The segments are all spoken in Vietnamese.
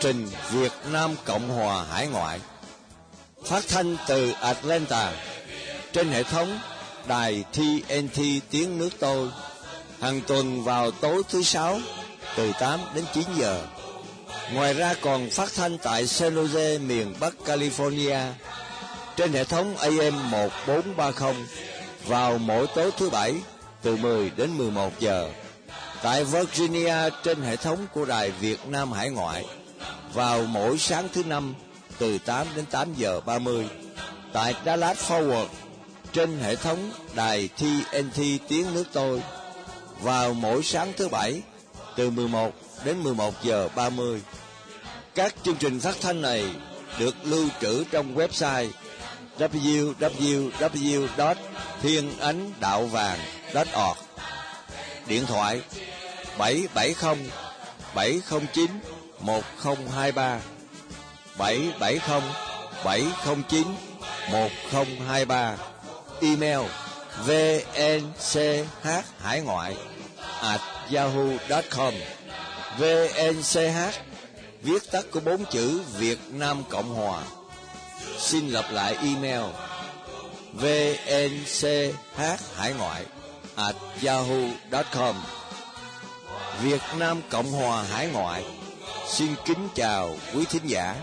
trình Việt Nam Cộng Hòa Hải Ngoại phát thanh từ Atlanta trên hệ thống đài TNT tiếng nước tôi hàng tuần vào tối thứ sáu từ 8 đến 9 giờ. Ngoài ra còn phát thanh tại San Jose, miền Bắc California trên hệ thống AM 1430 vào mỗi tối thứ bảy từ 10 đến 11 giờ. Tại Virginia trên hệ thống của Đài Việt Nam Hải Ngoại vào mỗi sáng thứ năm từ 8 đến 8 giờ 30. Tại Dallas Forward trên hệ thống đài TNT tiếng nước tôi vào mỗi sáng thứ bảy từ 11 đến 11 giờ 30. Các chương trình phát thanh này được lưu trữ trong website www.thienanhdaovang.org Điện thoại 770 709 1023 770 709 1023 Email vnch hải ngoại at yahoo.com vnch viết tắt của bốn chữ Việt Nam Cộng Hòa. Xin lặp lại email vnch hải ngoại at yahoo.com Việt Nam Cộng Hòa Hải Ngoại xin kính chào quý thính giả.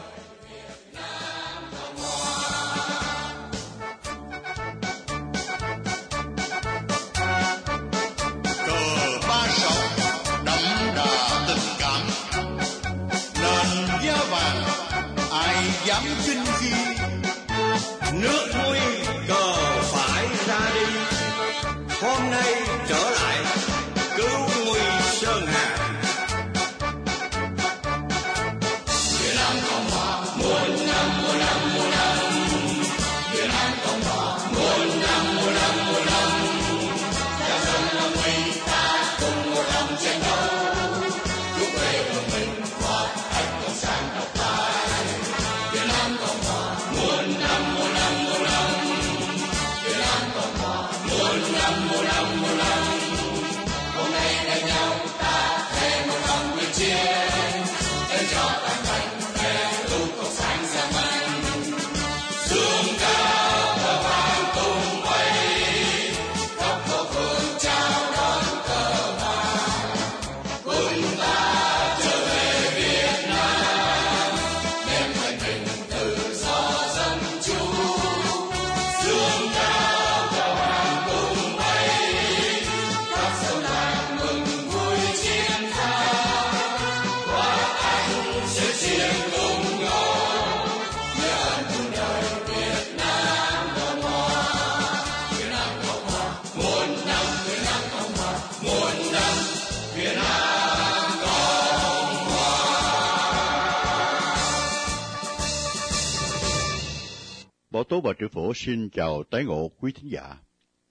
Bảo Tố và Triệu Phổ xin chào tái ngộ quý thính giả,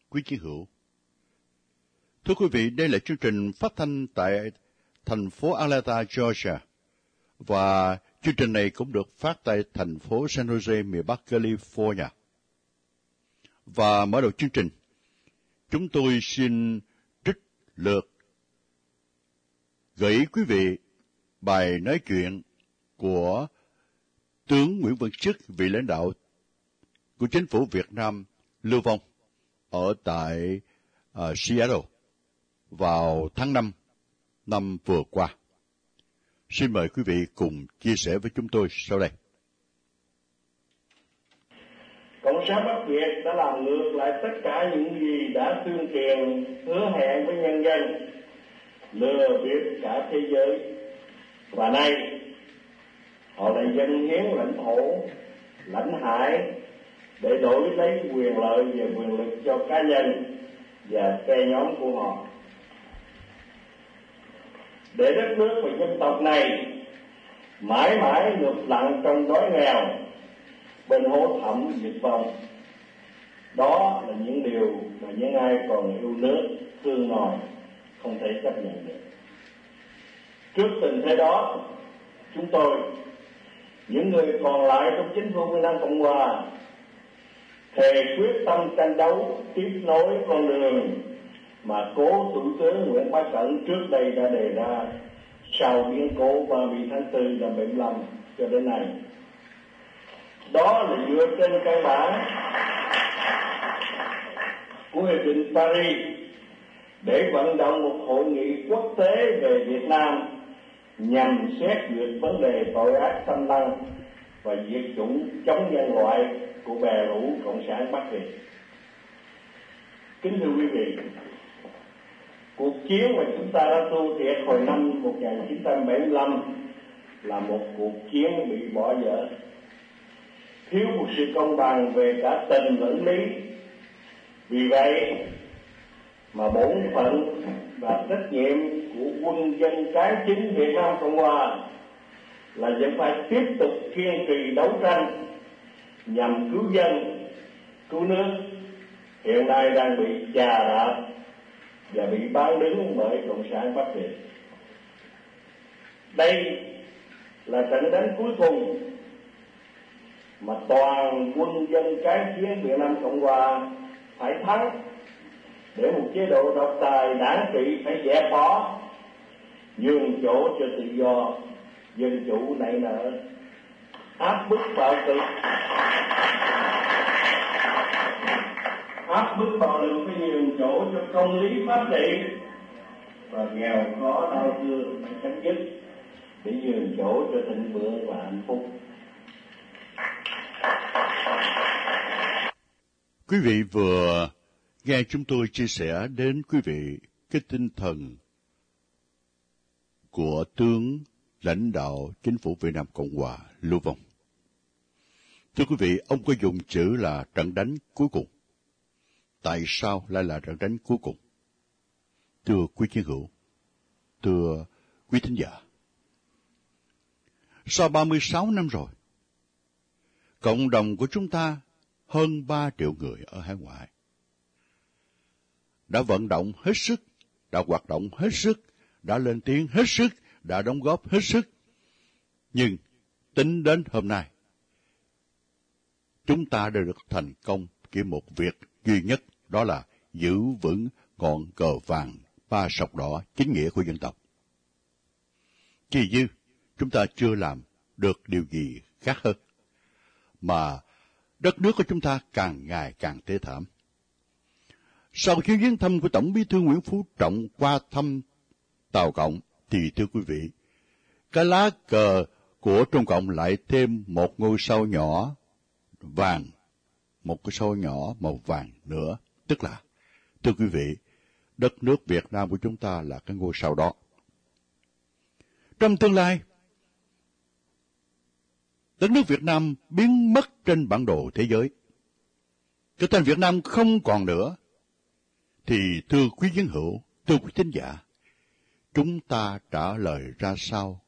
quý chiến hữu. Thưa quý vị, đây là chương trình phát thanh tại thành phố Atlanta, Georgia. Và chương trình này cũng được phát tại thành phố San Jose, miền Bắc California. Và mở đầu chương trình, chúng tôi xin trích lược gửi quý vị bài nói chuyện của tướng Nguyễn Văn Chức, vị lãnh đạo của chính phủ Việt Nam lưu vong ở tại uh, Seattle vào tháng 5 năm vừa qua. Xin mời quý vị cùng chia sẻ với chúng tôi sau đây. Cộng sản Bắc Việt đã làm ngược lại tất cả những gì đã tuyên truyền hứa hẹn với nhân dân, lừa bịp cả thế giới. Và nay, họ lại dân hiến lãnh thổ, lãnh hải để đổi lấy quyền lợi và quyền lực cho cá nhân và phe nhóm của họ. Để đất nước và dân tộc này mãi mãi ngược lặng trong đói nghèo, bên hố thẳm diệt vong đó là những điều mà những ai còn yêu nước, thương nòi không thể chấp nhận được trước tình thế đó, chúng tôi, những người còn lại trong chính phủ Việt Nam Cộng Hòa thề quyết tâm tranh đấu, tiếp nối con đường mà cố thủ tướng Nguyễn Bá Cẩn trước đây đã đề ra sau biến cố 30 tháng 4 năm 75 cho đến nay. Đó là dựa trên căn bản của Hiệp định Paris để vận động một hội nghị quốc tế về Việt Nam nhằm xét duyệt vấn đề tội ác xâm lăng và diệt chủng chống nhân loại của bè lũ cộng sản Bắc Việt. Kính thưa quý vị, cuộc chiến mà chúng ta đã tu thiệt hồi năm 1975 là một cuộc chiến bị bỏ dở. Thiếu một sự công bằng về cả tình lẫn lý. Vì vậy mà bổn phận và trách nhiệm của quân dân cái chính Việt Nam Cộng Hòa là vẫn phải tiếp tục kiên trì đấu tranh nhằm cứu dân, cứu nước hiện nay đang bị chà đạp và bị bán đứng bởi cộng sản Bắc Việt. Đây là trận đánh cuối cùng mà toàn quân dân cái chiến Việt Nam Cộng Hòa phải thắng để một chế độ độc tài đảng trị phải dẹp bỏ nhường chỗ cho tự do dân chủ nảy nở áp bức bạo lực áp bức bạo lực phải nhường chỗ cho công lý pháp trị. Và nghèo khó đau thương phải chấm dứt. Để nhường chỗ cho thịnh vượng và hạnh phúc. Quý vị vừa nghe chúng tôi chia sẻ đến quý vị cái tinh thần của tướng lãnh đạo chính phủ Việt Nam Cộng Hòa Lưu Vong. Thưa quý vị, ông có dùng chữ là trận đánh cuối cùng. Tại sao lại là trận đánh cuối cùng? Thưa quý chiến hữu, thưa quý thính giả, sau 36 năm rồi, cộng đồng của chúng ta hơn 3 triệu người ở hải ngoại đã vận động hết sức, đã hoạt động hết sức, đã lên tiếng hết sức, đã đóng góp hết sức. Nhưng tính đến hôm nay, chúng ta đã được thành công chỉ một việc duy nhất, đó là giữ vững ngọn cờ vàng ba sọc đỏ chính nghĩa của dân tộc. Chỉ dư, chúng ta chưa làm được điều gì khác hơn, mà đất nước của chúng ta càng ngày càng tê thảm. Sau khi viếng thăm của Tổng bí thư Nguyễn Phú Trọng qua thăm Tàu Cộng, thì thưa quý vị, cái lá cờ của Trung Cộng lại thêm một ngôi sao nhỏ vàng, một cái sao nhỏ màu vàng nữa. Tức là, thưa quý vị, đất nước Việt Nam của chúng ta là cái ngôi sao đó. Trong tương lai, đất nước Việt Nam biến mất trên bản đồ thế giới. Cái tên Việt Nam không còn nữa. Thì thưa quý dân hữu, thưa quý tín giả, chúng ta trả lời ra sao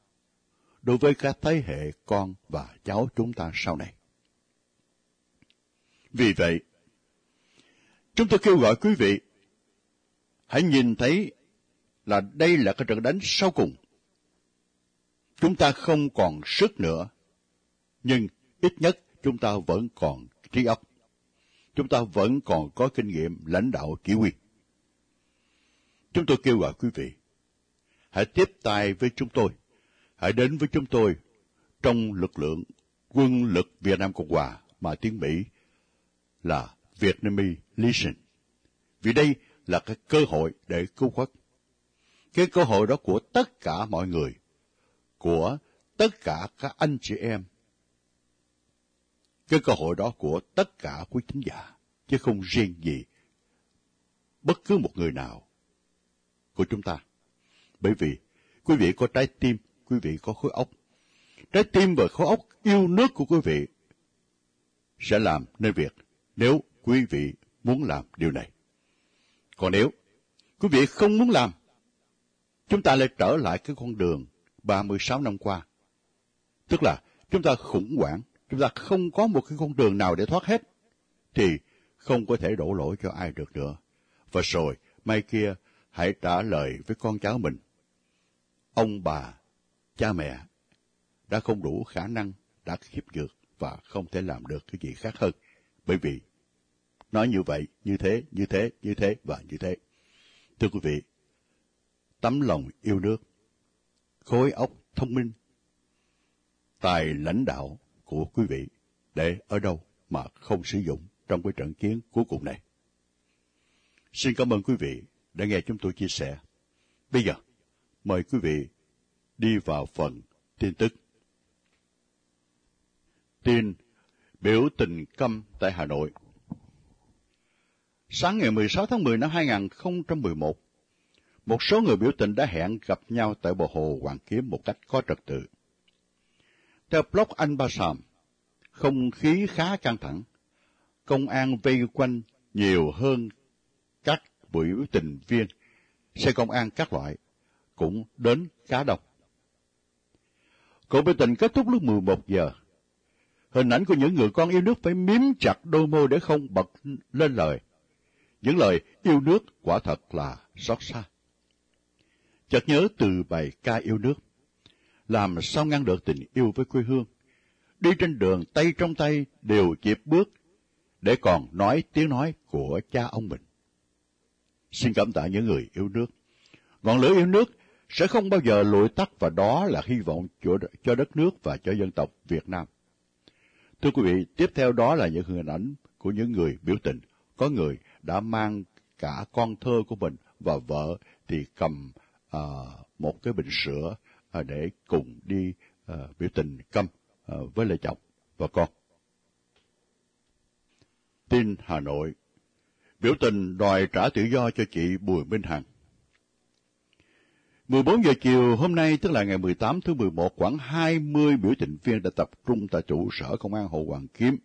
đối với các thế hệ con và cháu chúng ta sau này? Vì vậy, chúng tôi kêu gọi quý vị hãy nhìn thấy là đây là cái trận đánh sau cùng. Chúng ta không còn sức nữa nhưng ít nhất chúng ta vẫn còn trí óc. Chúng ta vẫn còn có kinh nghiệm lãnh đạo chỉ huy. Chúng tôi kêu gọi quý vị, hãy tiếp tay với chúng tôi, hãy đến với chúng tôi trong lực lượng quân lực Việt Nam Cộng Hòa mà tiếng Mỹ là Vietnamese Legion. Vì đây là cái cơ hội để cứu quốc. Cái cơ hội đó của tất cả mọi người, của tất cả các anh chị em cái cơ hội đó của tất cả quý thính giả, chứ không riêng gì bất cứ một người nào của chúng ta. Bởi vì quý vị có trái tim, quý vị có khối óc. Trái tim và khối óc yêu nước của quý vị sẽ làm nên việc nếu quý vị muốn làm điều này. Còn nếu quý vị không muốn làm, chúng ta lại trở lại cái con đường 36 năm qua. Tức là chúng ta khủng hoảng chúng ta không có một cái con đường nào để thoát hết, thì không có thể đổ lỗi cho ai được nữa. Và rồi, mai kia, hãy trả lời với con cháu mình. Ông bà, cha mẹ đã không đủ khả năng, đã khiếp dược và không thể làm được cái gì khác hơn. Bởi vì nói như vậy, như thế, như thế, như thế và như thế. Thưa quý vị, tấm lòng yêu nước khối óc thông minh, tài lãnh đạo của quý vị để ở đâu mà không sử dụng trong cái trận chiến cuối cùng này. Xin cảm ơn quý vị đã nghe chúng tôi chia sẻ. Bây giờ, mời quý vị đi vào phần tin tức. Tin biểu tình câm tại Hà Nội. Sáng ngày 16 tháng 10 năm 2011, một số người biểu tình đã hẹn gặp nhau tại bờ hồ Hoàng Kiếm một cách có trật tự. Theo blog Anh Ba Sàm, không khí khá căng thẳng. Công an vây quanh nhiều hơn các biểu tình viên, xe công an các loại, cũng đến khá đông. Cuộc biểu tình kết thúc lúc 11 giờ. Hình ảnh của những người con yêu nước phải miếm chặt đôi môi để không bật lên lời. Những lời yêu nước quả thật là xót xa. Chợt nhớ từ bài ca yêu nước. Làm sao ngăn được tình yêu với quê hương? Đi trên đường tay trong tay đều chịp bước để còn nói tiếng nói của cha ông mình. Xin cảm tạ những người yêu nước. Ngọn lửa yêu nước sẽ không bao giờ lụi tắt và đó là hy vọng cho đất nước và cho dân tộc Việt Nam. Thưa quý vị, tiếp theo đó là những hình ảnh của những người biểu tình. Có người đã mang cả con thơ của mình và vợ thì cầm à, một cái bình sữa à, để cùng đi à, biểu tình câm à, với lại chồng và con. Tin Hà Nội Biểu tình đòi trả tự do cho chị Bùi Minh Hằng. 14 giờ chiều hôm nay, tức là ngày 18 tháng 11, khoảng 20 biểu tình viên đã tập trung tại trụ sở công an Hồ Hoàng Kiếm,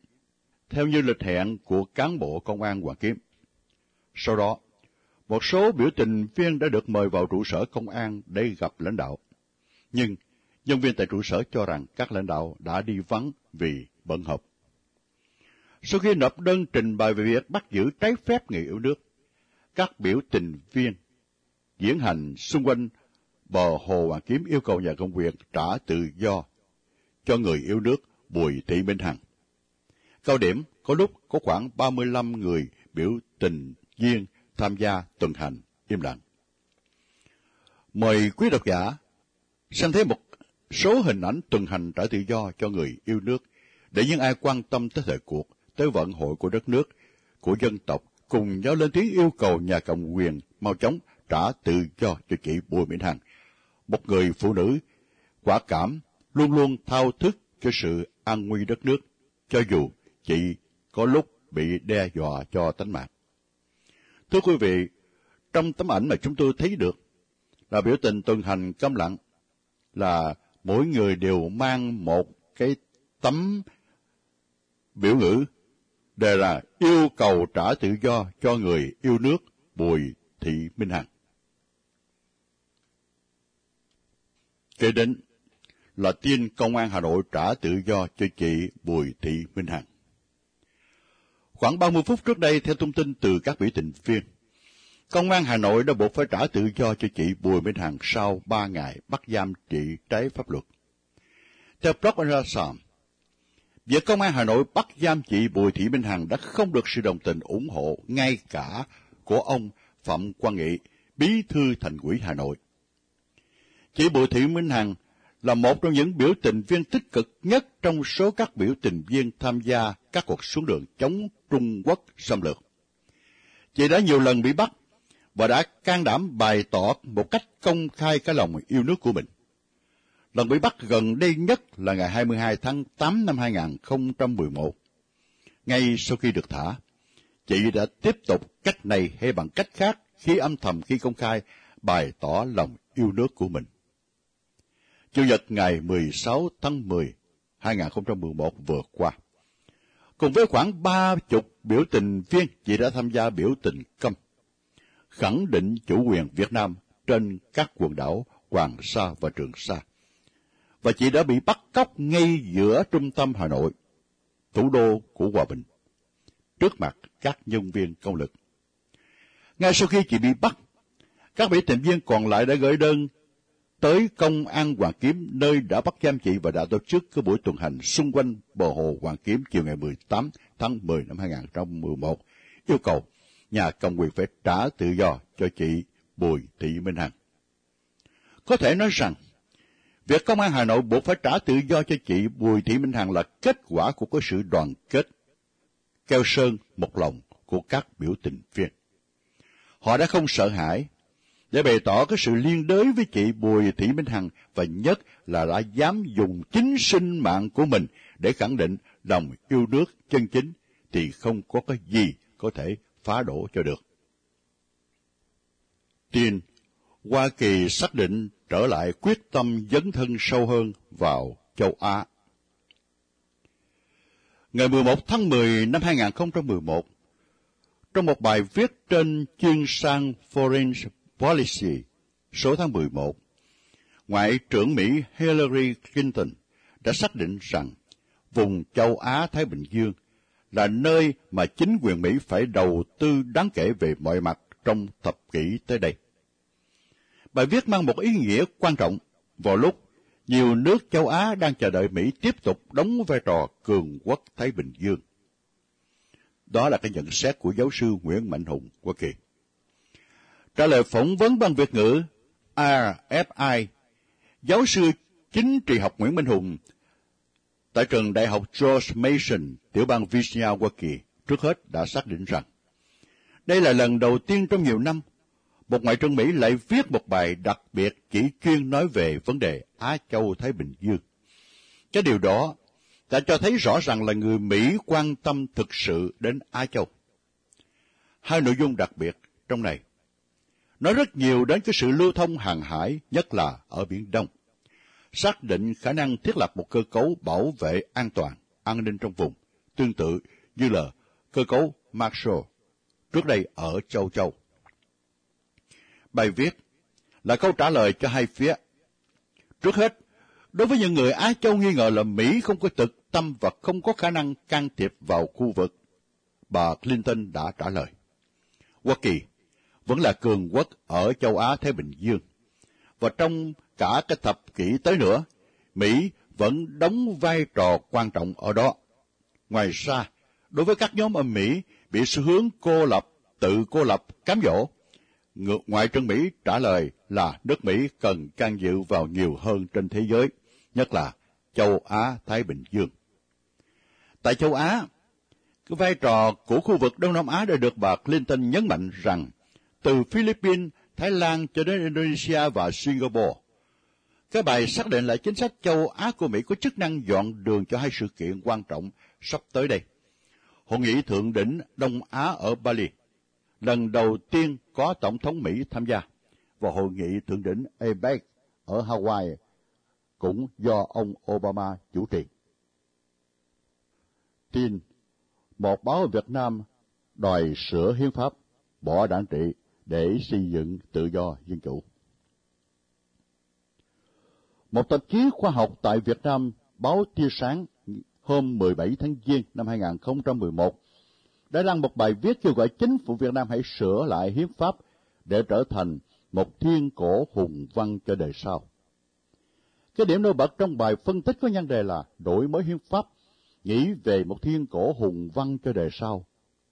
theo như lịch hẹn của cán bộ công an Hoàng Kiếm. Sau đó, một số biểu tình viên đã được mời vào trụ sở công an để gặp lãnh đạo. Nhưng, nhân viên tại trụ sở cho rằng các lãnh đạo đã đi vắng vì bận họp. Sau khi nộp đơn trình bày về việc bắt giữ trái phép người yêu nước, các biểu tình viên diễn hành xung quanh bờ Hồ Hoàng Kiếm yêu cầu nhà công quyền trả tự do cho người yêu nước Bùi Thị Minh Hằng. Cao điểm có lúc có khoảng 35 người biểu tình viên tham gia tuần hành im lặng. Mời quý độc giả xem thấy một số hình ảnh tuần hành trả tự do cho người yêu nước để những ai quan tâm tới thời cuộc, tới vận hội của đất nước, của dân tộc cùng nhau lên tiếng yêu cầu nhà cầm quyền mau chóng trả tự do cho chị Bùi Mỹ Hằng, một người phụ nữ quả cảm luôn luôn thao thức cho sự an nguy đất nước, cho dù chị có lúc bị đe dọa cho tính mạng. Thưa quý vị, trong tấm ảnh mà chúng tôi thấy được là biểu tình tuần hành câm lặng, là mỗi người đều mang một cái tấm biểu ngữ đề là yêu cầu trả tự do cho người yêu nước Bùi Thị Minh Hằng. Kế đến là tin Công an Hà Nội trả tự do cho chị Bùi Thị Minh Hằng. Khoảng 30 phút trước đây, theo thông tin từ các biểu tình viên, Công an Hà Nội đã buộc phải trả tự do cho chị Bùi Minh Hằng sau 3 ngày bắt giam chị trái pháp luật. Theo blog việc Công an Hà Nội bắt giam chị Bùi Thị Minh Hằng đã không được sự đồng tình ủng hộ ngay cả của ông Phạm Quang Nghị, bí thư thành ủy Hà Nội. Chị Bùi Thị Minh Hằng là một trong những biểu tình viên tích cực nhất trong số các biểu tình viên tham gia các cuộc xuống đường chống Trung Quốc xâm lược. Chị đã nhiều lần bị bắt và đã can đảm bày tỏ một cách công khai cái lòng yêu nước của mình. Lần bị bắt gần đây nhất là ngày 22 tháng 8 năm 2011. Ngay sau khi được thả, chị đã tiếp tục cách này hay bằng cách khác khi âm thầm khi công khai bày tỏ lòng yêu nước của mình. Chủ nhật ngày 16 tháng 10, 2011 vừa qua. Cùng với khoảng ba chục biểu tình viên, chị đã tham gia biểu tình câm, khẳng định chủ quyền Việt Nam trên các quần đảo Hoàng Sa và Trường Sa. Và chị đã bị bắt cóc ngay giữa trung tâm Hà Nội, thủ đô của Hòa Bình, trước mặt các nhân viên công lực. Ngay sau khi chị bị bắt, các biểu tình viên còn lại đã gửi đơn tới công an Hoàng Kiếm nơi đã bắt giam chị và đã tổ chức cái buổi tuần hành xung quanh bờ hồ Hoàng Kiếm chiều ngày 18 tháng 10 năm 2011, yêu cầu nhà cầm quyền phải trả tự do cho chị Bùi Thị Minh Hằng. Có thể nói rằng, Việc Công an Hà Nội buộc phải trả tự do cho chị Bùi Thị Minh Hằng là kết quả của cái sự đoàn kết, keo sơn một lòng của các biểu tình viên. Họ đã không sợ hãi để bày tỏ cái sự liên đới với chị Bùi Thị Minh Hằng và nhất là đã dám dùng chính sinh mạng của mình để khẳng định lòng yêu nước chân chính thì không có cái gì có thể phá đổ cho được. Tin, Hoa Kỳ xác định trở lại quyết tâm dấn thân sâu hơn vào châu Á. Ngày 11 tháng 10 năm 2011, trong một bài viết trên chuyên sang Foreign Policy số tháng 11, Ngoại trưởng Mỹ Hillary Clinton đã xác định rằng vùng châu Á-Thái Bình Dương là nơi mà chính quyền Mỹ phải đầu tư đáng kể về mọi mặt trong thập kỷ tới đây. Bài viết mang một ý nghĩa quan trọng vào lúc nhiều nước châu Á đang chờ đợi Mỹ tiếp tục đóng vai trò cường quốc Thái Bình Dương. Đó là cái nhận xét của giáo sư Nguyễn Mạnh Hùng, Hoa Kỳ. Trả lời phỏng vấn bằng Việt ngữ RFI, giáo sư chính trị học Nguyễn Minh Hùng tại trường đại học George Mason, tiểu bang Virginia, Hoa Kỳ, trước hết đã xác định rằng đây là lần đầu tiên trong nhiều năm một ngoại trưởng Mỹ lại viết một bài đặc biệt chỉ chuyên nói về vấn đề Á Châu Thái Bình Dương. Cái điều đó đã cho thấy rõ ràng là người Mỹ quan tâm thực sự đến Á Châu. Hai nội dung đặc biệt trong này nói rất nhiều đến cái sự lưu thông hàng hải, nhất là ở Biển Đông. Xác định khả năng thiết lập một cơ cấu bảo vệ an toàn, an ninh trong vùng, tương tự như là cơ cấu Marshall, trước đây ở châu Châu. Bài viết là câu trả lời cho hai phía. Trước hết, đối với những người Á Châu nghi ngờ là Mỹ không có thực tâm và không có khả năng can thiệp vào khu vực, bà Clinton đã trả lời. Hoa Kỳ vẫn là cường quốc ở châu Á Thái Bình Dương. Và trong cả cái thập kỷ tới nữa, Mỹ vẫn đóng vai trò quan trọng ở đó. Ngoài ra, đối với các nhóm ở Mỹ bị xu hướng cô lập, tự cô lập, cám dỗ, Ngoại trưởng Mỹ trả lời là nước Mỹ cần can dự vào nhiều hơn trên thế giới, nhất là châu Á Thái Bình Dương. Tại châu Á, cái vai trò của khu vực Đông Nam Á đã được bà Clinton nhấn mạnh rằng từ Philippines, Thái Lan cho đến Indonesia và Singapore. Cái bài xác định lại chính sách châu Á của Mỹ có chức năng dọn đường cho hai sự kiện quan trọng sắp tới đây. Hội nghị thượng đỉnh Đông Á ở Bali, lần đầu tiên có Tổng thống Mỹ tham gia, và hội nghị thượng đỉnh APEC ở Hawaii cũng do ông Obama chủ trì. Tin, một báo ở Việt Nam đòi sửa hiến pháp, bỏ đảng trị để xây dựng tự do dân chủ. Một tạp chí khoa học tại Việt Nam báo Tia Sáng hôm 17 tháng Giêng năm 2011 đã đăng một bài viết kêu gọi chính phủ Việt Nam hãy sửa lại hiến pháp để trở thành một thiên cổ hùng văn cho đời sau. Cái điểm nổi bật trong bài phân tích có nhân đề là đổi mới hiến pháp, nghĩ về một thiên cổ hùng văn cho đời sau.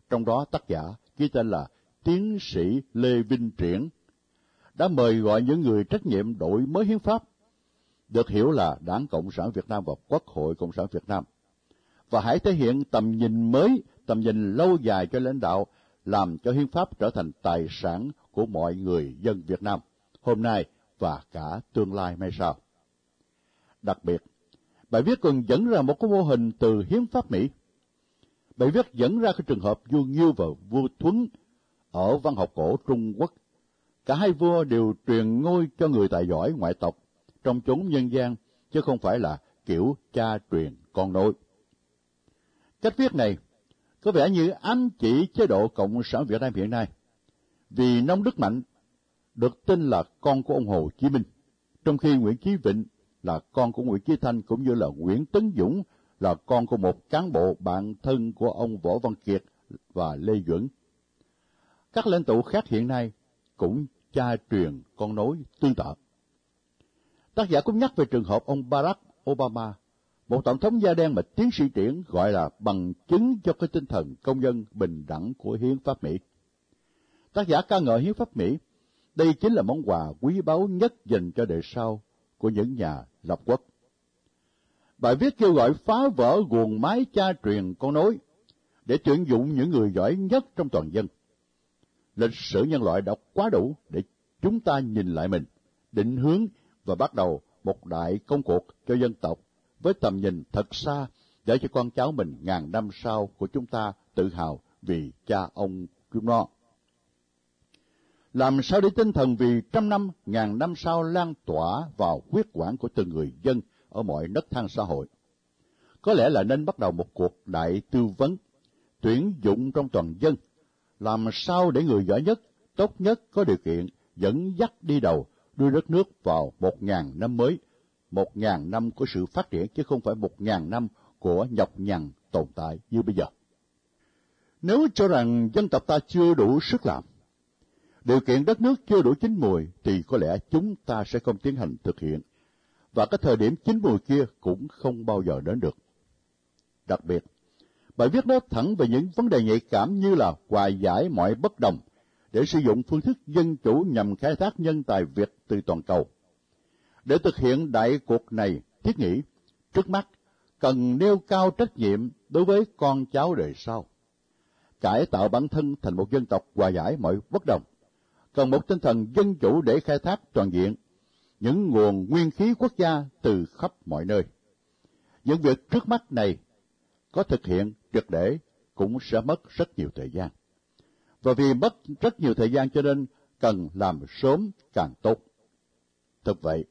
Trong đó tác giả ghi tên là tiến sĩ Lê Vinh Triển đã mời gọi những người trách nhiệm đổi mới hiến pháp, được hiểu là Đảng Cộng sản Việt Nam và Quốc hội Cộng sản Việt Nam, và hãy thể hiện tầm nhìn mới, tầm nhìn lâu dài cho lãnh đạo, làm cho hiến pháp trở thành tài sản của mọi người dân Việt Nam, hôm nay và cả tương lai mai sau. Đặc biệt, bài viết còn dẫn ra một cái mô hình từ hiến pháp Mỹ. Bài viết dẫn ra cái trường hợp vua Nghiêu và vua Thuấn ở văn học cổ Trung Quốc, cả hai vua đều truyền ngôi cho người tài giỏi ngoại tộc trong chốn nhân gian, chứ không phải là kiểu cha truyền con nối. Cách viết này có vẻ như ám chỉ chế độ Cộng sản Việt Nam hiện nay, vì Nông Đức Mạnh được tin là con của ông Hồ Chí Minh, trong khi Nguyễn Chí Vịnh là con của Nguyễn Chí Thanh cũng như là Nguyễn Tấn Dũng là con của một cán bộ bạn thân của ông Võ Văn Kiệt và Lê Duẩn các lãnh tụ khác hiện nay cũng cha truyền con nối tương tự. Tác giả cũng nhắc về trường hợp ông Barack Obama, một tổng thống da đen mà tiến sĩ triển gọi là bằng chứng cho cái tinh thần công dân bình đẳng của hiến pháp Mỹ. Tác giả ca ngợi hiến pháp Mỹ, đây chính là món quà quý báu nhất dành cho đời sau của những nhà lập quốc. Bài viết kêu gọi phá vỡ guồng máy cha truyền con nối để tuyển dụng những người giỏi nhất trong toàn dân. Lịch sử nhân loại đã quá đủ để chúng ta nhìn lại mình, định hướng và bắt đầu một đại công cuộc cho dân tộc với tầm nhìn thật xa để cho con cháu mình ngàn năm sau của chúng ta tự hào vì cha ông chúng nó. Làm sao để tinh thần vì trăm năm, ngàn năm sau lan tỏa vào huyết quản của từng người dân ở mọi nấc thang xã hội? Có lẽ là nên bắt đầu một cuộc đại tư vấn, tuyển dụng trong toàn dân, làm sao để người giỏi nhất, tốt nhất có điều kiện dẫn dắt đi đầu đưa đất nước vào một ngàn năm mới, một ngàn năm của sự phát triển chứ không phải một ngàn năm của nhọc nhằn tồn tại như bây giờ. Nếu cho rằng dân tộc ta chưa đủ sức làm, điều kiện đất nước chưa đủ chín mùi, thì có lẽ chúng ta sẽ không tiến hành thực hiện, và cái thời điểm chín mùi kia cũng không bao giờ đến được. Đặc biệt, bài viết nói thẳng về những vấn đề nhạy cảm như là hòa giải mọi bất đồng, để sử dụng phương thức dân chủ nhằm khai thác nhân tài Việt từ toàn cầu. Để thực hiện đại cuộc này, thiết nghĩ, trước mắt, cần nêu cao trách nhiệm đối với con cháu đời sau. Cải tạo bản thân thành một dân tộc hòa giải mọi bất đồng. Cần một tinh thần dân chủ để khai thác toàn diện những nguồn nguyên khí quốc gia từ khắp mọi nơi. Những việc trước mắt này có thực hiện triệt để cũng sẽ mất rất nhiều thời gian. Và vì mất rất nhiều thời gian cho nên cần làm sớm càng tốt. Thực vậy,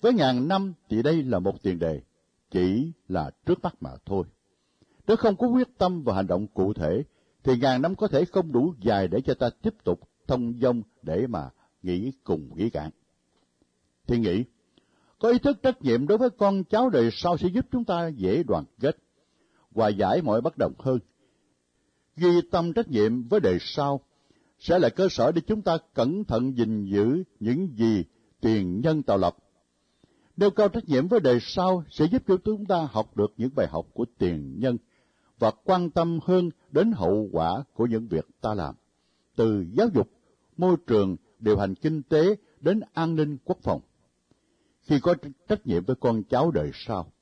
với ngàn năm thì đây là một tiền đề, chỉ là trước mắt mà thôi. Nếu không có quyết tâm và hành động cụ thể, thì ngàn năm có thể không đủ dài để cho ta tiếp tục thông dong để mà nghĩ cùng nghĩ cạn. Thì nghĩ, có ý thức trách nhiệm đối với con cháu đời sau sẽ giúp chúng ta dễ đoàn kết, hòa giải mọi bất đồng hơn. Ghi tâm trách nhiệm với đời sau sẽ là cơ sở để chúng ta cẩn thận gìn giữ những gì tiền nhân tạo lập. Nêu cao trách nhiệm với đời sau sẽ giúp cho chúng ta học được những bài học của tiền nhân và quan tâm hơn đến hậu quả của những việc ta làm, từ giáo dục, môi trường, điều hành kinh tế đến an ninh quốc phòng. Khi có trách nhiệm với con cháu đời sau,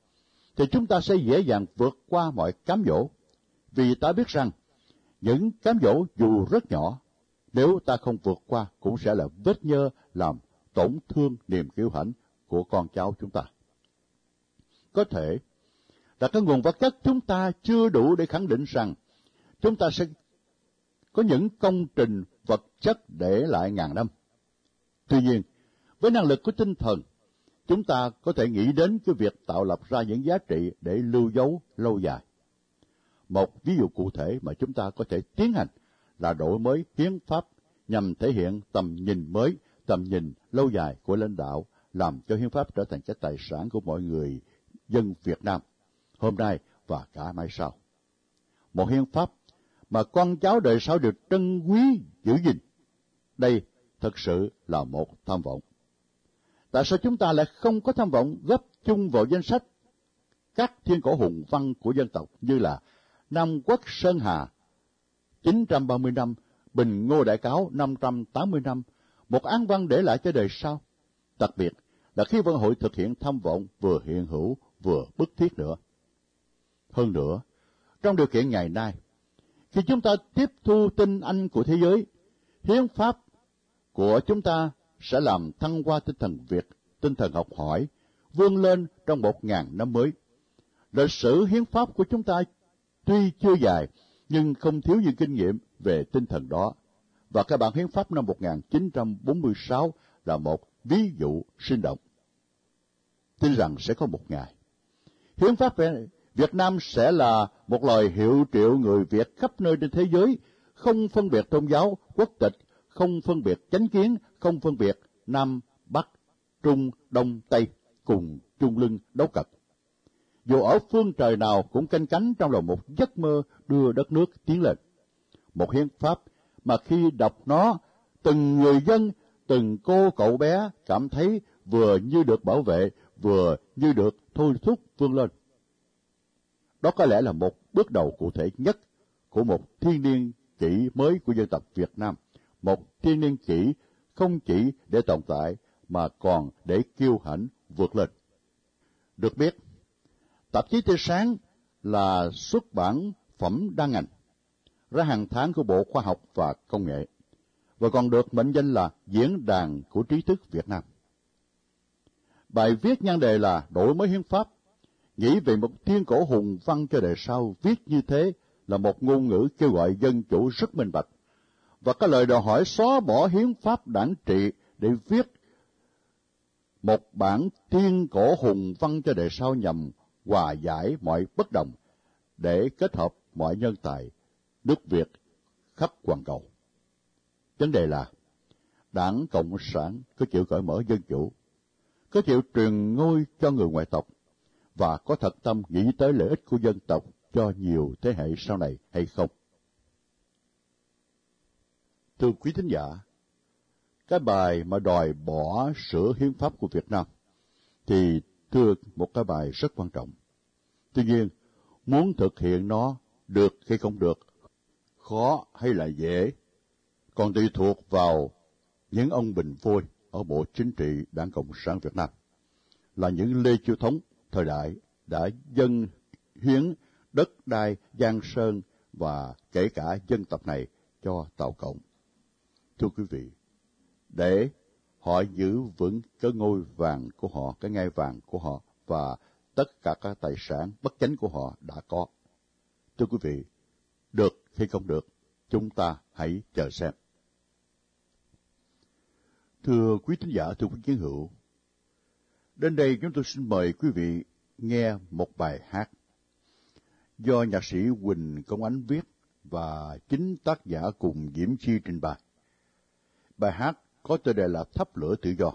thì chúng ta sẽ dễ dàng vượt qua mọi cám dỗ, vì ta biết rằng những cám dỗ dù rất nhỏ, nếu ta không vượt qua cũng sẽ là vết nhơ làm tổn thương niềm kiêu hãnh của con cháu chúng ta. Có thể là cái nguồn vật chất chúng ta chưa đủ để khẳng định rằng chúng ta sẽ có những công trình vật chất để lại ngàn năm. Tuy nhiên, với năng lực của tinh thần, chúng ta có thể nghĩ đến cái việc tạo lập ra những giá trị để lưu dấu lâu dài. Một ví dụ cụ thể mà chúng ta có thể tiến hành là đổi mới hiến pháp nhằm thể hiện tầm nhìn mới, tầm nhìn lâu dài của lãnh đạo, làm cho hiến pháp trở thành cái tài sản của mọi người dân Việt Nam hôm nay và cả mai sau. Một hiến pháp mà con cháu đời sau được trân quý giữ gìn. Đây thực sự là một tham vọng. Tại sao chúng ta lại không có tham vọng góp chung vào danh sách các thiên cổ hùng văn của dân tộc như là Nam Quốc Sơn Hà 930 năm, Bình Ngô Đại Cáo 580 năm, một án văn để lại cho đời sau. Đặc biệt là khi văn hội thực hiện tham vọng vừa hiện hữu vừa bức thiết nữa. Hơn nữa, trong điều kiện ngày nay, khi chúng ta tiếp thu tin anh của thế giới, hiến pháp của chúng ta sẽ làm thăng hoa tinh thần Việt, tinh thần học hỏi, vươn lên trong một ngàn năm mới. Lịch sử hiến pháp của chúng ta tuy chưa dài, nhưng không thiếu những kinh nghiệm về tinh thần đó. Và các bản hiến pháp năm 1946 là một ví dụ sinh động. Tin rằng sẽ có một ngày. Hiến pháp Việt Nam sẽ là một loài hiệu triệu người Việt khắp nơi trên thế giới, không phân biệt tôn giáo, quốc tịch, không phân biệt chánh kiến, không phân biệt Nam, Bắc, Trung, Đông, Tây, cùng chung lưng đấu cật. Dù ở phương trời nào cũng canh cánh trong lòng một giấc mơ đưa đất nước tiến lên. Một hiến pháp mà khi đọc nó, từng người dân, từng cô cậu bé cảm thấy vừa như được bảo vệ, vừa như được thôi thúc vươn lên. Đó có lẽ là một bước đầu cụ thể nhất của một thiên niên kỷ mới của dân tộc Việt Nam. Một thiên niên chỉ không chỉ để tồn tại mà còn để kiêu hãnh vượt lên. Được biết, tạp chí Tươi Sáng là xuất bản phẩm đa ngành, ra hàng tháng của Bộ Khoa học và Công nghệ, và còn được mệnh danh là Diễn đàn của trí thức Việt Nam. Bài viết nhan đề là Đổi mới hiến pháp, nghĩ về một thiên cổ hùng văn cho đời sau viết như thế là một ngôn ngữ kêu gọi dân chủ rất minh bạch, và có lời đòi hỏi xóa bỏ hiến pháp đảng trị để viết một bản thiên cổ hùng văn cho đời sau nhằm hòa giải mọi bất đồng để kết hợp mọi nhân tài nước Việt khắp toàn cầu. Vấn đề là Đảng Cộng sản có chịu cởi mở dân chủ, có chịu truyền ngôi cho người ngoại tộc và có thật tâm nghĩ tới lợi ích của dân tộc cho nhiều thế hệ sau này hay không? Thưa quý thính giả, cái bài mà đòi bỏ sửa hiến pháp của Việt Nam thì thưa một cái bài rất quan trọng. Tuy nhiên, muốn thực hiện nó được hay không được, khó hay là dễ, còn tùy thuộc vào những ông bình phôi ở Bộ Chính trị Đảng Cộng sản Việt Nam, là những Lê Chiêu Thống thời đại đã dân hiến đất đai Giang Sơn và kể cả dân tộc này cho Tàu Cộng. Thưa quý vị, để họ giữ vững cái ngôi vàng của họ, cái ngai vàng của họ và tất cả các tài sản bất chánh của họ đã có. Thưa quý vị, được hay không được, chúng ta hãy chờ xem. Thưa quý thính giả, thưa quý chiến hữu, đến đây chúng tôi xin mời quý vị nghe một bài hát do nhạc sĩ Quỳnh Công Ánh viết và chính tác giả cùng Diễm Chi trình bày. Bài hát có tựa đề là Thắp lửa tự do,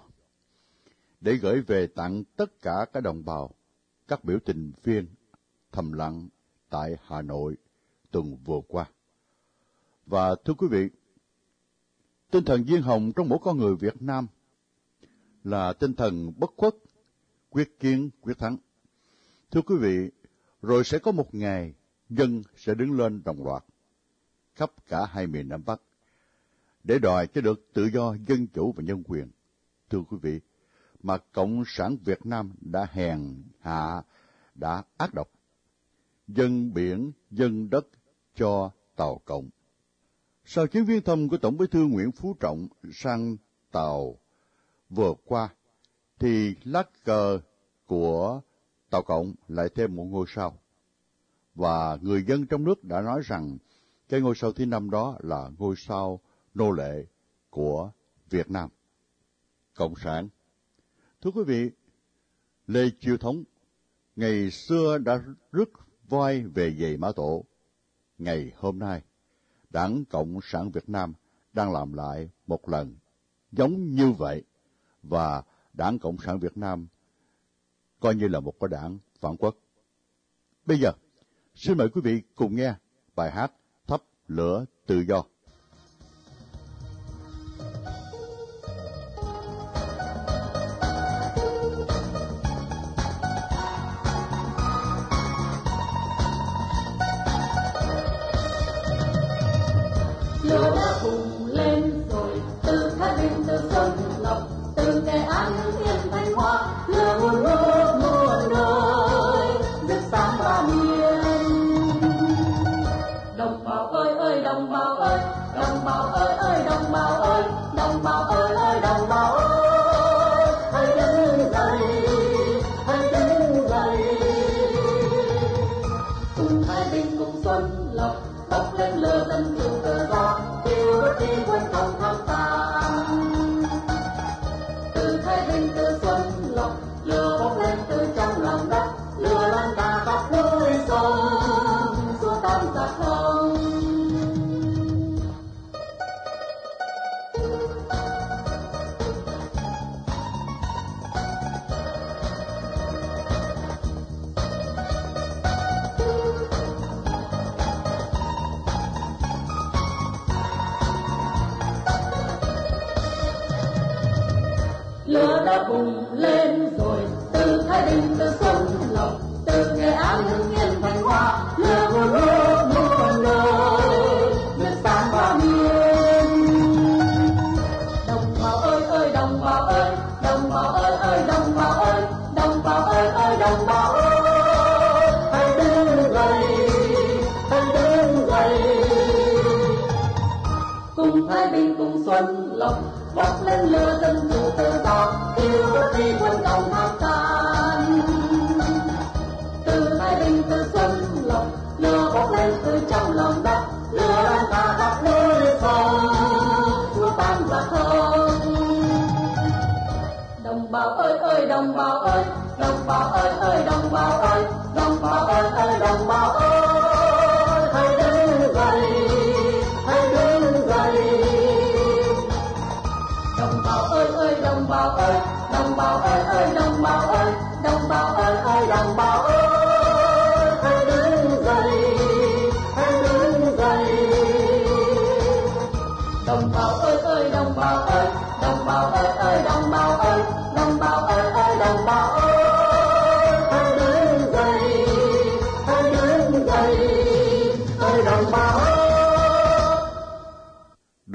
để gửi về tặng tất cả các đồng bào, các biểu tình viên thầm lặng tại Hà Nội tuần vừa qua. Và thưa quý vị, tinh thần viên hồng trong mỗi con người Việt Nam là tinh thần bất khuất, quyết kiến, quyết thắng. Thưa quý vị, rồi sẽ có một ngày dân sẽ đứng lên đồng loạt khắp cả hai miền Nam Bắc để đòi cho được tự do, dân chủ và nhân quyền. Thưa quý vị, mà Cộng sản Việt Nam đã hèn hạ, đã ác độc. Dân biển, dân đất cho Tàu Cộng. Sau chuyến viếng thăm của Tổng bí thư Nguyễn Phú Trọng sang Tàu vừa qua, thì lá cờ của Tàu Cộng lại thêm một ngôi sao. Và người dân trong nước đã nói rằng cái ngôi sao thứ năm đó là ngôi sao nô lệ của Việt Nam. Cộng sản. Thưa quý vị, Lê Chiêu Thống ngày xưa đã rước voi về giày mã tổ. Ngày hôm nay, Đảng Cộng sản Việt Nam đang làm lại một lần giống như vậy và Đảng Cộng sản Việt Nam coi như là một cái đảng phản quốc. Bây giờ, xin mời quý vị cùng nghe bài hát Thắp lửa tự do.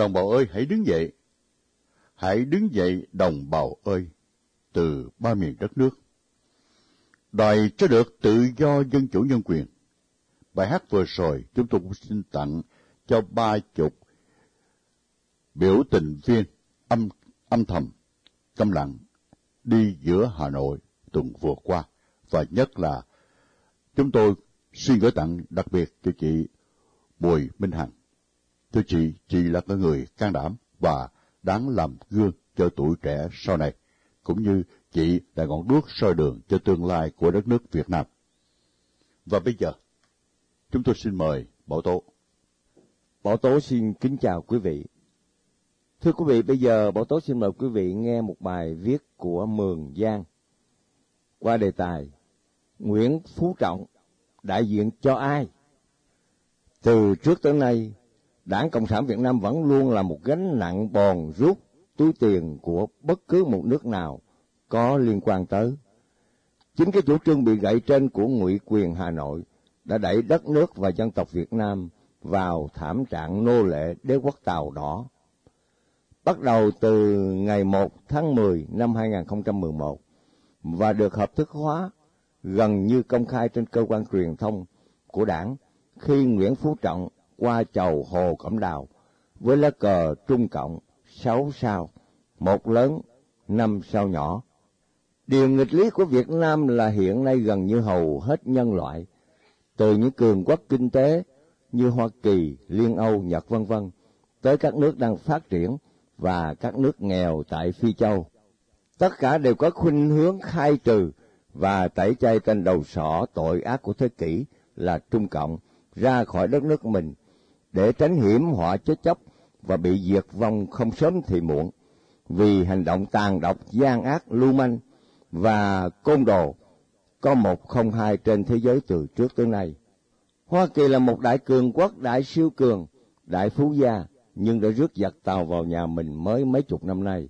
Đồng bào ơi hãy đứng dậy. Hãy đứng dậy đồng bào ơi, từ ba miền đất nước. Đòi cho được tự do dân chủ nhân quyền. Bài hát vừa rồi chúng tôi cũng xin tặng cho ba chục biểu tình viên âm âm thầm, câm lặng đi giữa Hà Nội tuần vừa qua. Và nhất là chúng tôi xin gửi tặng đặc biệt cho chị Bùi Minh Hằng. Thưa chị, chị là cái người can đảm và đáng làm gương cho tuổi trẻ sau này, cũng như chị là ngọn đuốc soi đường cho tương lai của đất nước Việt Nam. Và bây giờ, chúng tôi xin mời Bảo Tố. Bảo Tố xin kính chào quý vị. Thưa quý vị, bây giờ Bảo Tố xin mời quý vị nghe một bài viết của Mường Giang qua đề tài Nguyễn Phú Trọng đại diện cho ai? Từ trước tới nay, Đảng Cộng sản Việt Nam vẫn luôn là một gánh nặng bòn rút túi tiền của bất cứ một nước nào có liên quan tới. Chính cái chủ trương bị gãy trên của ngụy quyền Hà Nội đã đẩy đất nước và dân tộc Việt Nam vào thảm trạng nô lệ đế quốc Tàu đỏ. Bắt đầu từ ngày 1 tháng 10 năm 2011 và được hợp thức hóa gần như công khai trên cơ quan truyền thông của đảng khi Nguyễn Phú Trọng qua chầu Hồ Cẩm Đào với lá cờ Trung Cộng sáu sao, một lớn, năm sao nhỏ. Điều nghịch lý của Việt Nam là hiện nay gần như hầu hết nhân loại, từ những cường quốc kinh tế như Hoa Kỳ, Liên Âu, Nhật vân vân, tới các nước đang phát triển và các nước nghèo tại Phi Châu. Tất cả đều có khuynh hướng khai trừ và tẩy chay tên đầu sỏ tội ác của thế kỷ là Trung Cộng ra khỏi đất nước mình để tránh hiểm họa chết chóc và bị diệt vong không sớm thì muộn vì hành động tàn độc gian ác lưu manh và côn đồ có một không hai trên thế giới từ trước tới nay. Hoa Kỳ là một đại cường quốc, đại siêu cường, đại phú gia, nhưng đã rước giặc tàu vào nhà mình mới mấy chục năm nay.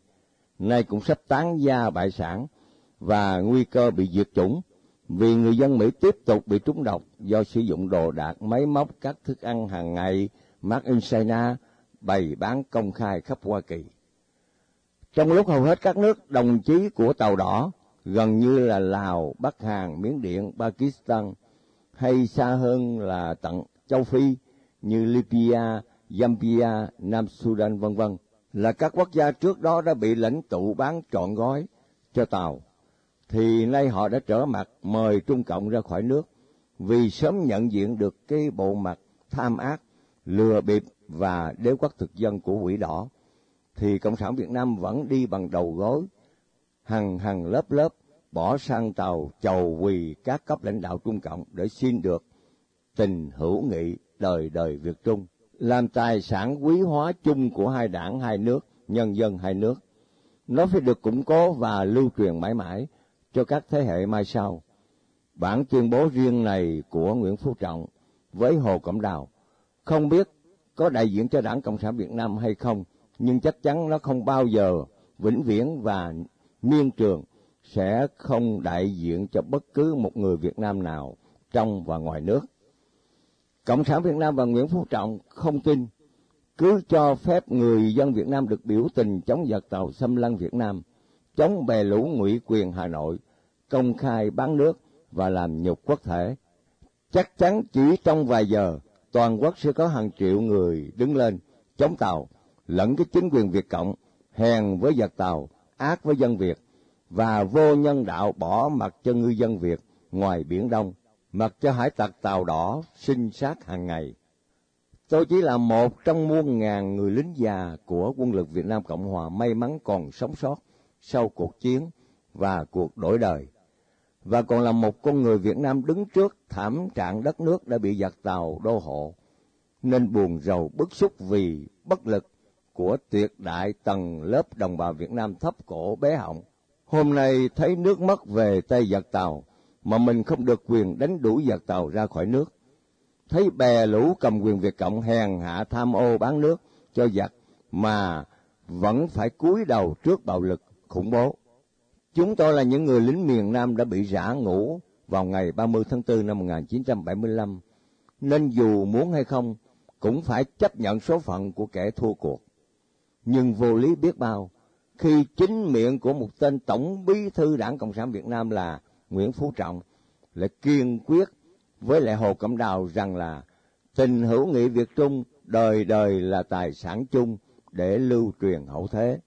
Nay cũng sắp tán gia bại sản và nguy cơ bị diệt chủng vì người dân Mỹ tiếp tục bị trúng độc do sử dụng đồ đạc máy móc các thức ăn hàng ngày Mark in China bày bán công khai khắp Hoa Kỳ. Trong lúc hầu hết các nước đồng chí của tàu đỏ gần như là Lào, Bắc Hàn, Miến Điện, Pakistan hay xa hơn là tận châu Phi như Libya, Zambia, Nam Sudan vân vân là các quốc gia trước đó đã bị lãnh tụ bán trọn gói cho tàu thì nay họ đã trở mặt mời Trung Cộng ra khỏi nước. Vì sớm nhận diện được cái bộ mặt tham ác, lừa bịp và đế quốc thực dân của quỷ đỏ, thì Cộng sản Việt Nam vẫn đi bằng đầu gối, hằng hằng lớp lớp bỏ sang tàu chầu quỳ các cấp lãnh đạo Trung Cộng để xin được tình hữu nghị đời đời Việt Trung, làm tài sản quý hóa chung của hai đảng hai nước, nhân dân hai nước. Nó phải được củng cố và lưu truyền mãi mãi cho các thế hệ mai sau. Bản tuyên bố riêng này của Nguyễn Phú Trọng với Hồ Cẩm Đào không biết có đại diện cho Đảng Cộng sản Việt Nam hay không, nhưng chắc chắn nó không bao giờ vĩnh viễn và miên trường sẽ không đại diện cho bất cứ một người Việt Nam nào trong và ngoài nước. Cộng sản Việt Nam và Nguyễn Phú Trọng không tin cứ cho phép người dân Việt Nam được biểu tình chống giặc tàu xâm lăng Việt Nam, chống bè lũ ngụy quyền Hà Nội, công khai bán nước và làm nhục quốc thể. Chắc chắn chỉ trong vài giờ, toàn quốc sẽ có hàng triệu người đứng lên chống tàu lẫn cái chính quyền Việt Cộng, hèn với giặc Tàu, ác với dân Việt, và vô nhân đạo bỏ mặt cho ngư dân Việt ngoài Biển Đông, mặc cho hải tặc Tàu đỏ sinh sát hàng ngày. Tôi chỉ là một trong muôn ngàn người lính già của quân lực Việt Nam Cộng Hòa may mắn còn sống sót sau cuộc chiến và cuộc đổi đời. Và còn là một con người Việt Nam đứng trước thảm trạng đất nước đã bị giặc Tàu đô hộ, nên buồn rầu bức xúc vì bất lực của tuyệt đại tầng lớp đồng bào Việt Nam thấp cổ bé họng. Hôm nay thấy nước mất về tay giặc Tàu, mà mình không được quyền đánh đuổi giặc Tàu ra khỏi nước. Thấy bè lũ cầm quyền Việt Cộng hèn hạ tham ô bán nước cho giặc mà vẫn phải cúi đầu trước bạo lực khủng bố. Chúng tôi là những người lính miền Nam đã bị rã ngủ vào ngày 30 tháng 4 năm 1975, nên dù muốn hay không, cũng phải chấp nhận số phận của kẻ thua cuộc. Nhưng vô lý biết bao, khi chính miệng của một tên tổng bí thư đảng Cộng sản Việt Nam là Nguyễn Phú Trọng lại kiên quyết với lại Hồ Cẩm Đào rằng là tình hữu nghị Việt Trung đời đời là tài sản chung để lưu truyền hậu thế.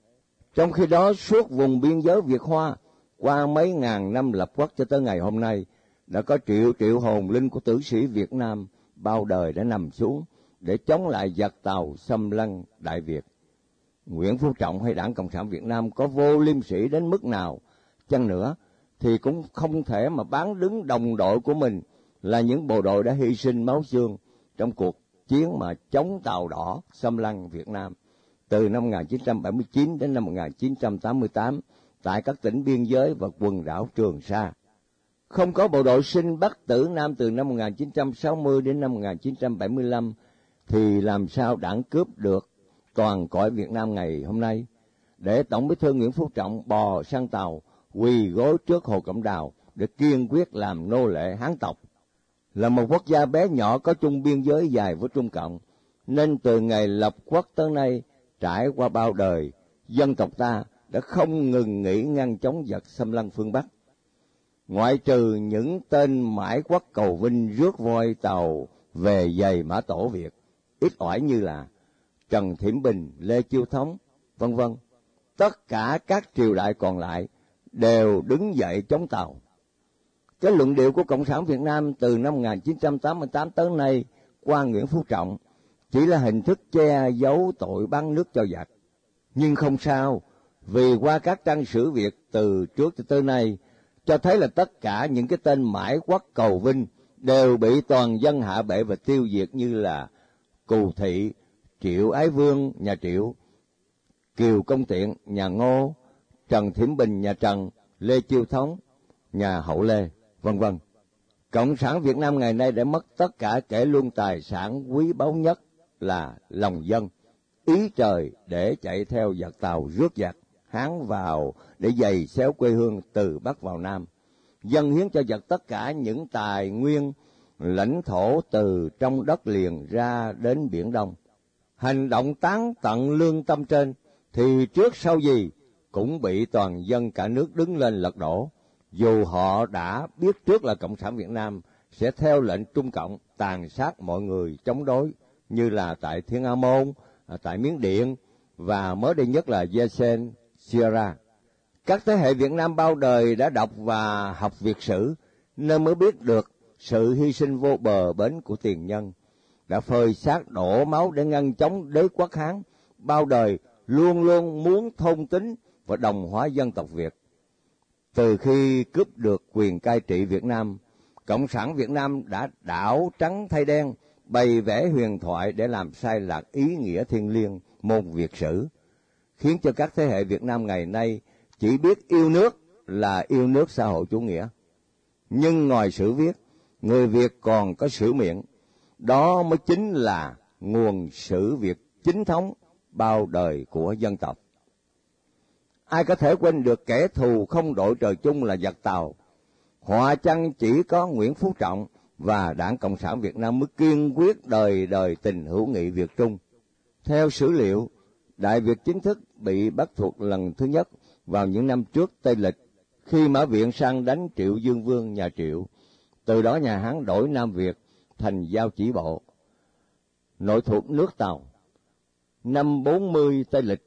Trong khi đó, suốt vùng biên giới Việt Hoa, qua mấy ngàn năm lập quốc cho tới ngày hôm nay, đã có triệu triệu hồn linh của tử sĩ Việt Nam bao đời đã nằm xuống để chống lại giặc tàu xâm lăng Đại Việt. Nguyễn Phú Trọng hay Đảng Cộng sản Việt Nam có vô liêm sĩ đến mức nào chăng nữa thì cũng không thể mà bán đứng đồng đội của mình là những bộ đội đã hy sinh máu xương trong cuộc chiến mà chống tàu đỏ xâm lăng Việt Nam từ năm 1979 đến năm 1988 tại các tỉnh biên giới và quần đảo Trường Sa. Không có bộ đội sinh bắt tử Nam từ năm 1960 đến năm 1975 thì làm sao đảng cướp được toàn cõi Việt Nam ngày hôm nay để Tổng bí thư Nguyễn Phú Trọng bò sang tàu quỳ gối trước Hồ Cẩm Đào để kiên quyết làm nô lệ Hán tộc. Là một quốc gia bé nhỏ có chung biên giới dài với Trung Cộng, nên từ ngày lập quốc tới nay trải qua bao đời, dân tộc ta đã không ngừng nghỉ ngăn chống giặc xâm lăng phương Bắc. Ngoại trừ những tên mãi quốc cầu vinh rước voi tàu về giày mã tổ Việt, ít ỏi như là Trần Thiểm Bình, Lê Chiêu Thống, vân vân. Tất cả các triều đại còn lại đều đứng dậy chống tàu. Cái luận điệu của Cộng sản Việt Nam từ năm 1988 tới nay qua Nguyễn Phú Trọng chỉ là hình thức che giấu tội bắn nước cho giặc. Nhưng không sao, vì qua các trang sử Việt từ trước tới nay cho thấy là tất cả những cái tên mãi quốc cầu vinh đều bị toàn dân hạ bệ và tiêu diệt như là Cù Thị, Triệu Ái Vương, nhà Triệu, Kiều Công Tiện, nhà Ngô, Trần Thiểm Bình, nhà Trần, Lê Chiêu Thống, nhà Hậu Lê, vân vân. Cộng sản Việt Nam ngày nay đã mất tất cả kể luôn tài sản quý báu nhất là lòng dân, ý trời để chạy theo giặc tàu rước giặc, hán vào để giày xéo quê hương từ Bắc vào Nam. Dân hiến cho giặc tất cả những tài nguyên lãnh thổ từ trong đất liền ra đến Biển Đông. Hành động tán tận lương tâm trên thì trước sau gì cũng bị toàn dân cả nước đứng lên lật đổ, dù họ đã biết trước là Cộng sản Việt Nam sẽ theo lệnh Trung Cộng tàn sát mọi người chống đối như là tại Thiên An Môn, à, tại Miến Điện và mới đây nhất là Yesen Sierra. Các thế hệ Việt Nam bao đời đã đọc và học Việt sử nên mới biết được sự hy sinh vô bờ bến của tiền nhân đã phơi xác đổ máu để ngăn chống đế quốc Hán bao đời luôn luôn muốn thôn tính và đồng hóa dân tộc Việt. Từ khi cướp được quyền cai trị Việt Nam, Cộng sản Việt Nam đã đảo trắng thay đen, bày vẽ huyền thoại để làm sai lạc ý nghĩa thiêng liêng môn Việt sử, khiến cho các thế hệ Việt Nam ngày nay chỉ biết yêu nước là yêu nước xã hội chủ nghĩa. Nhưng ngoài sử viết, người Việt còn có sử miệng, đó mới chính là nguồn sử Việt chính thống bao đời của dân tộc. Ai có thể quên được kẻ thù không đội trời chung là giặc Tàu? Họa chăng chỉ có Nguyễn Phú Trọng và Đảng Cộng sản Việt Nam mới kiên quyết đời đời tình hữu nghị Việt Trung. Theo sử liệu, Đại Việt chính thức bị bắt thuộc lần thứ nhất vào những năm trước Tây Lịch, khi Mã Viện sang đánh Triệu Dương Vương nhà Triệu. Từ đó nhà Hán đổi Nam Việt thành giao chỉ bộ, nội thuộc nước Tàu. Năm 40 Tây Lịch,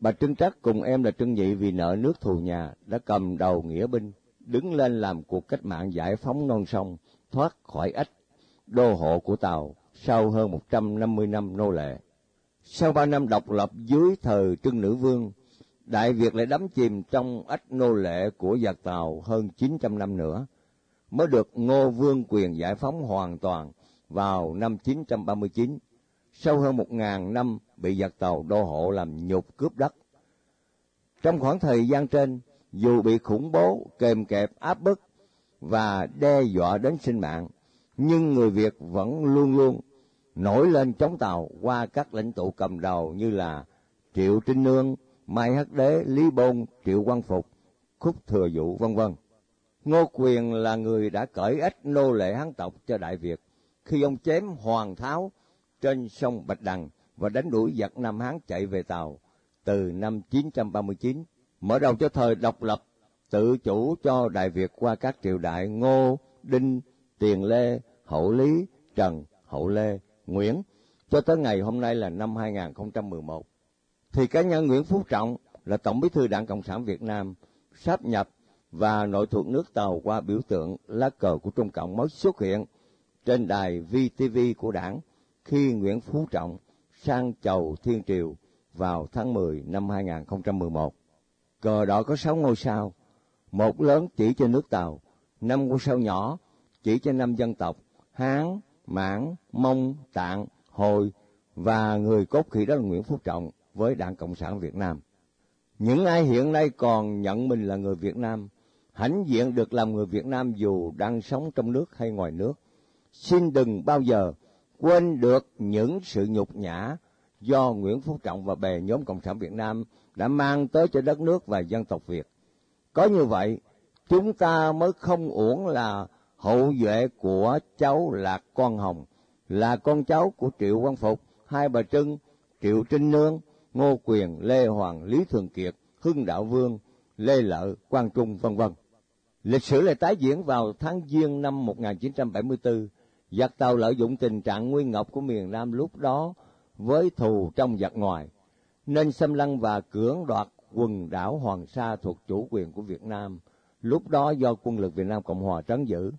bà Trưng Trắc cùng em là Trưng Nhị vì nợ nước thù nhà đã cầm đầu nghĩa binh, đứng lên làm cuộc cách mạng giải phóng non sông, thoát khỏi ách đô hộ của Tàu sau hơn 150 năm nô lệ. Sau ba năm độc lập dưới thời Trưng Nữ Vương, Đại Việt lại đắm chìm trong ách nô lệ của giặc Tàu hơn 900 năm nữa, mới được Ngô Vương quyền giải phóng hoàn toàn vào năm 939, sau hơn 1.000 năm bị giặc Tàu đô hộ làm nhục cướp đất. Trong khoảng thời gian trên, dù bị khủng bố, kềm kẹp áp bức và đe dọa đến sinh mạng, nhưng người Việt vẫn luôn luôn nổi lên chống Tàu qua các lãnh tụ cầm đầu như là Triệu Trinh Nương, Mai Hắc Đế, Lý Bôn, Triệu Quang Phục, Khúc Thừa Dụ, vân vân. Ngô Quyền là người đã cởi ách nô lệ Hán tộc cho Đại Việt khi ông chém Hoàng Tháo trên sông Bạch Đằng và đánh đuổi giặc Nam Hán chạy về Tàu từ năm 939, mở đầu cho thời độc lập, tự chủ cho Đại Việt qua các triều đại Ngô, Đinh, Tiền Lê, Hậu Lý, Trần, Hậu Lê, Nguyễn, cho tới ngày hôm nay là năm 2011. Thì cá nhân Nguyễn Phú Trọng là Tổng bí thư Đảng Cộng sản Việt Nam sáp nhập và nội thuộc nước Tàu qua biểu tượng lá cờ của Trung Cộng mới xuất hiện trên đài VTV của đảng khi Nguyễn Phú Trọng sang chầu Thiên Triều vào tháng 10 năm 2011. Cờ đỏ có 6 ngôi sao, một lớn chỉ cho nước Tàu, năm ngôi sao nhỏ chỉ cho năm dân tộc Hán, Mãn, Mông, Tạng, Hồi và người cốt khí đó là Nguyễn Phú Trọng với Đảng Cộng sản Việt Nam. Những ai hiện nay còn nhận mình là người Việt Nam, hãnh diện được làm người Việt Nam dù đang sống trong nước hay ngoài nước, xin đừng bao giờ quên được những sự nhục nhã do Nguyễn Phú Trọng và bè nhóm Cộng sản Việt Nam đã mang tới cho đất nước và dân tộc Việt. Có như vậy, chúng ta mới không uổng là hậu duệ của cháu Lạc Con Hồng, là con cháu của Triệu Quang Phục, hai bà Trưng, Triệu Trinh Nương, Ngô Quyền, Lê Hoàng, Lý Thường Kiệt, Hưng Đạo Vương, Lê Lợi, Quang Trung, vân vân. Lịch sử lại tái diễn vào tháng Giêng năm 1974, giặc Tàu lợi dụng tình trạng nguyên ngọc của miền Nam lúc đó với thù trong giặc ngoài, nên xâm lăng và cưỡng đoạt quần đảo Hoàng Sa thuộc chủ quyền của Việt Nam, lúc đó do quân lực Việt Nam Cộng Hòa trấn giữ.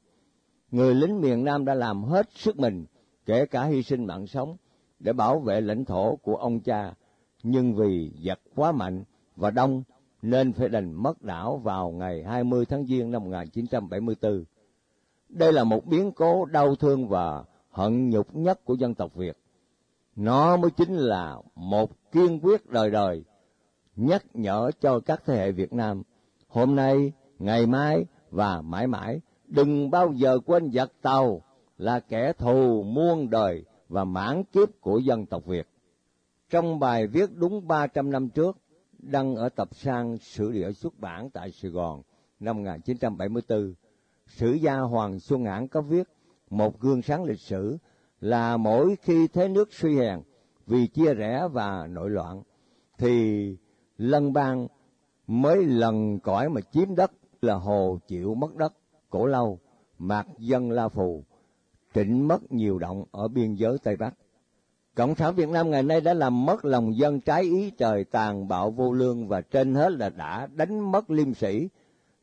Người lính miền Nam đã làm hết sức mình, kể cả hy sinh mạng sống, để bảo vệ lãnh thổ của ông cha, nhưng vì giặc quá mạnh và đông nên phải đành mất đảo vào ngày 20 tháng Giêng năm 1974. Đây là một biến cố đau thương và hận nhục nhất của dân tộc Việt. Nó mới chính là một kiên quyết đời đời nhắc nhở cho các thế hệ Việt Nam hôm nay, ngày mai và mãi mãi đừng bao giờ quên giặc Tàu là kẻ thù muôn đời và mãn kiếp của dân tộc Việt. Trong bài viết đúng 300 năm trước, đăng ở tập sang Sử địa xuất bản tại Sài Gòn năm 1974, sử gia Hoàng Xuân Ngãn có viết một gương sáng lịch sử là mỗi khi thế nước suy hèn vì chia rẽ và nội loạn, thì lân bang mới lần cõi mà chiếm đất là hồ chịu mất đất, cổ lâu, mạc dân la phù, trịnh mất nhiều động ở biên giới Tây Bắc. Cộng sản Việt Nam ngày nay đã làm mất lòng dân trái ý trời tàn bạo vô lương và trên hết là đã đánh mất liêm sĩ,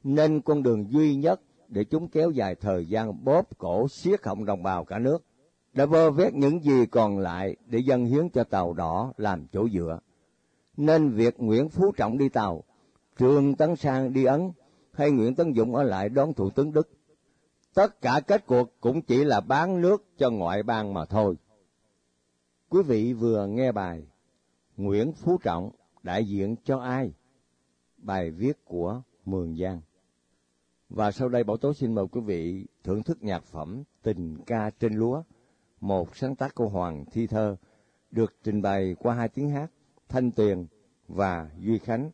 nên con đường duy nhất để chúng kéo dài thời gian bóp cổ siết họng đồng bào cả nước, đã vơ vét những gì còn lại để dân hiến cho tàu đỏ làm chỗ dựa. Nên việc Nguyễn Phú Trọng đi tàu, Trương Tấn Sang đi Ấn, hay Nguyễn Tấn Dũng ở lại đón Thủ tướng Đức, tất cả kết cuộc cũng chỉ là bán nước cho ngoại bang mà thôi. Quý vị vừa nghe bài Nguyễn Phú Trọng đại diện cho ai? Bài viết của Mường Giang. Và sau đây Bảo Tố xin mời quý vị thưởng thức nhạc phẩm Tình ca trên lúa, một sáng tác của Hoàng Thi Thơ, được trình bày qua hai tiếng hát Thanh Tuyền và Duy Khánh.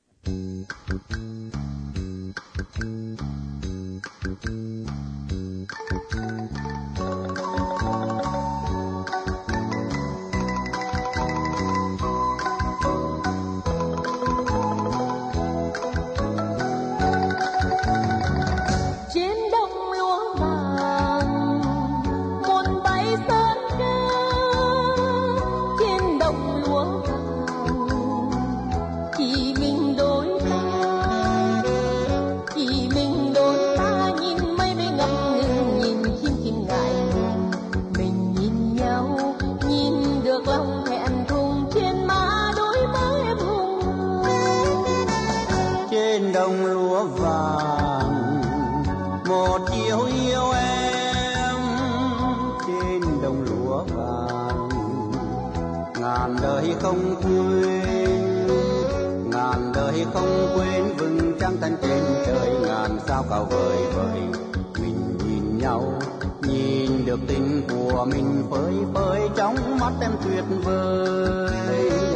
trên không quên ngàn đời không quên vừng trăng thanh trên trời, ngàn sao cao vời vời. Mình nhìn nhau, nhìn được tình của mình phơi phơi trong mắt em tuyệt vời.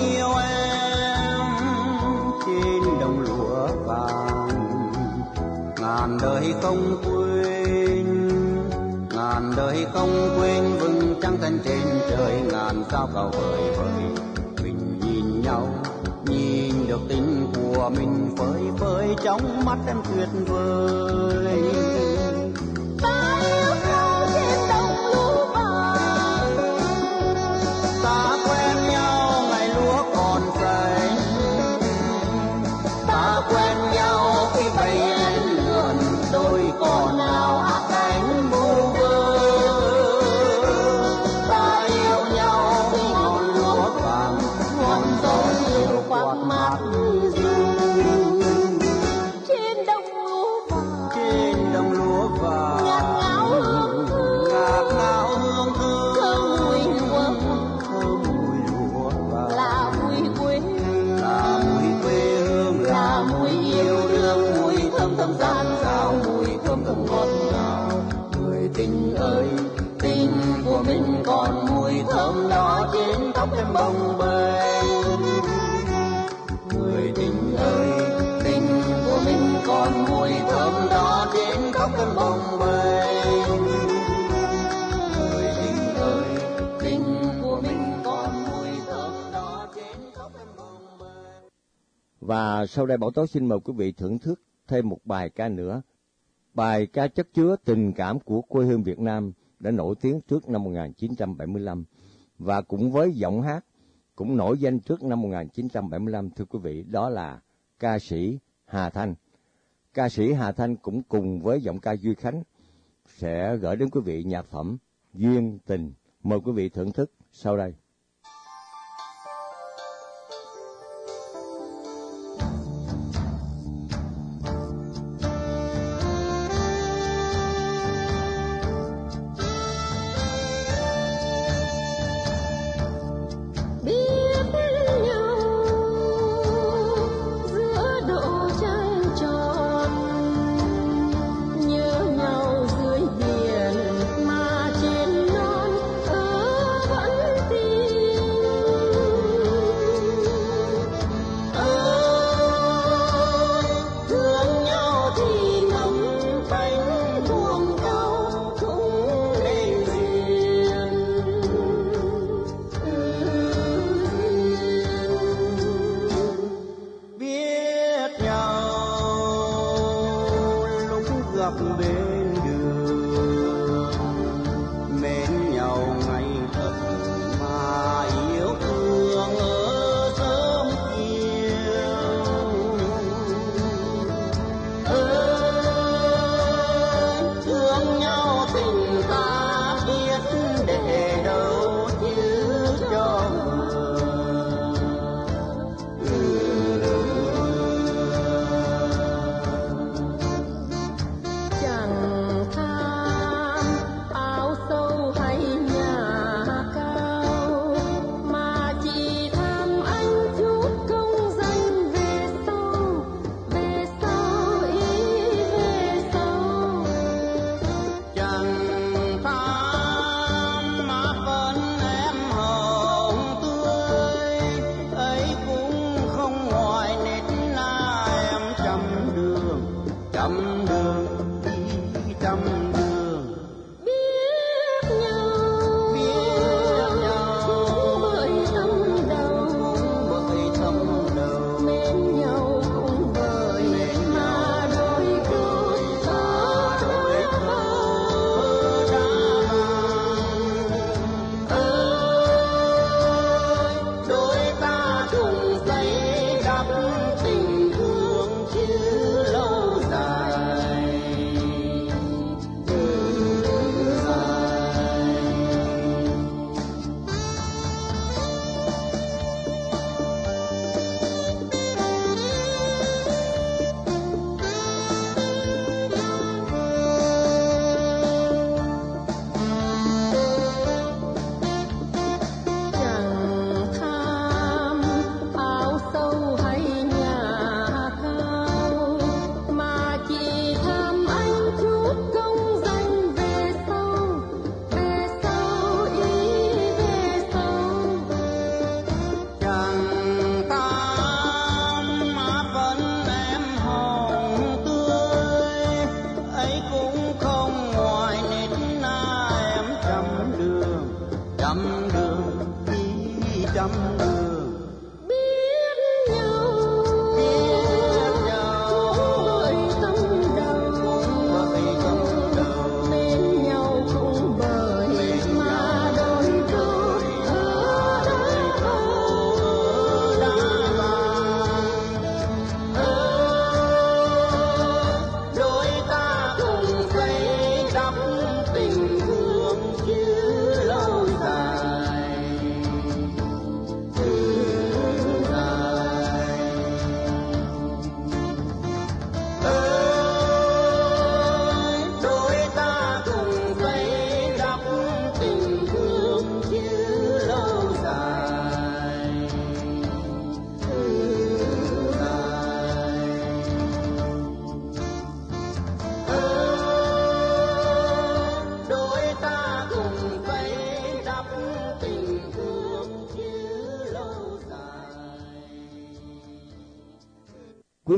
yêu em trên đồng lúa vàng. Ngàn đời không quên, ngàn đời không quên vừng trăng thanh trên trời. Ngàn sao cao vời vời, mình nhìn nhau, nhìn được tình của mình. Phơi phới trong mắt em tuyệt vời. Và sau đây Bảo Tố xin mời quý vị thưởng thức thêm một bài ca nữa. Bài ca chất chứa tình cảm của quê hương Việt Nam đã nổi tiếng trước năm 1975 và cũng với giọng hát cũng nổi danh trước năm 1975 thưa quý vị, đó là ca sĩ Hà Thanh. Ca sĩ Hà Thanh cũng cùng với giọng ca Duy Khánh sẽ gửi đến quý vị nhạc phẩm Duyên Tình. Mời quý vị thưởng thức sau đây.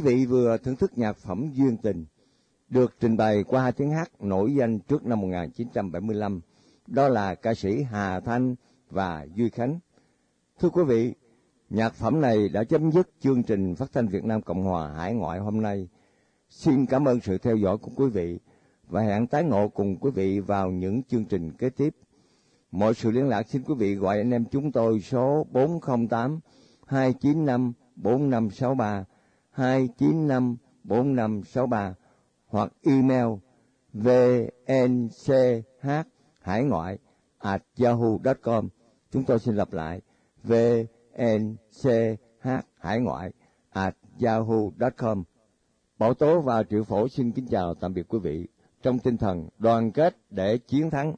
Vị vừa thưởng thức nhạc phẩm Duyên Tình, được trình bày qua hai tiếng hát nổi danh trước năm 1975, đó là ca sĩ Hà Thanh và Duy Khánh. Thưa quý vị, nhạc phẩm này đã chấm dứt chương trình phát thanh Việt Nam Cộng Hòa Hải ngoại hôm nay. Xin cảm ơn sự theo dõi của quý vị và hẹn tái ngộ cùng quý vị vào những chương trình kế tiếp. Mọi sự liên lạc xin quý vị gọi anh em chúng tôi số 408 295 4563 295 4563 hoặc email vnch hải ngoại at yahoo.com. Chúng tôi xin lặp lại, vnch hải ngoại at yahoo.com. Bảo Tố và Triệu Phổ xin kính chào tạm biệt quý vị trong tinh thần đoàn kết để chiến thắng.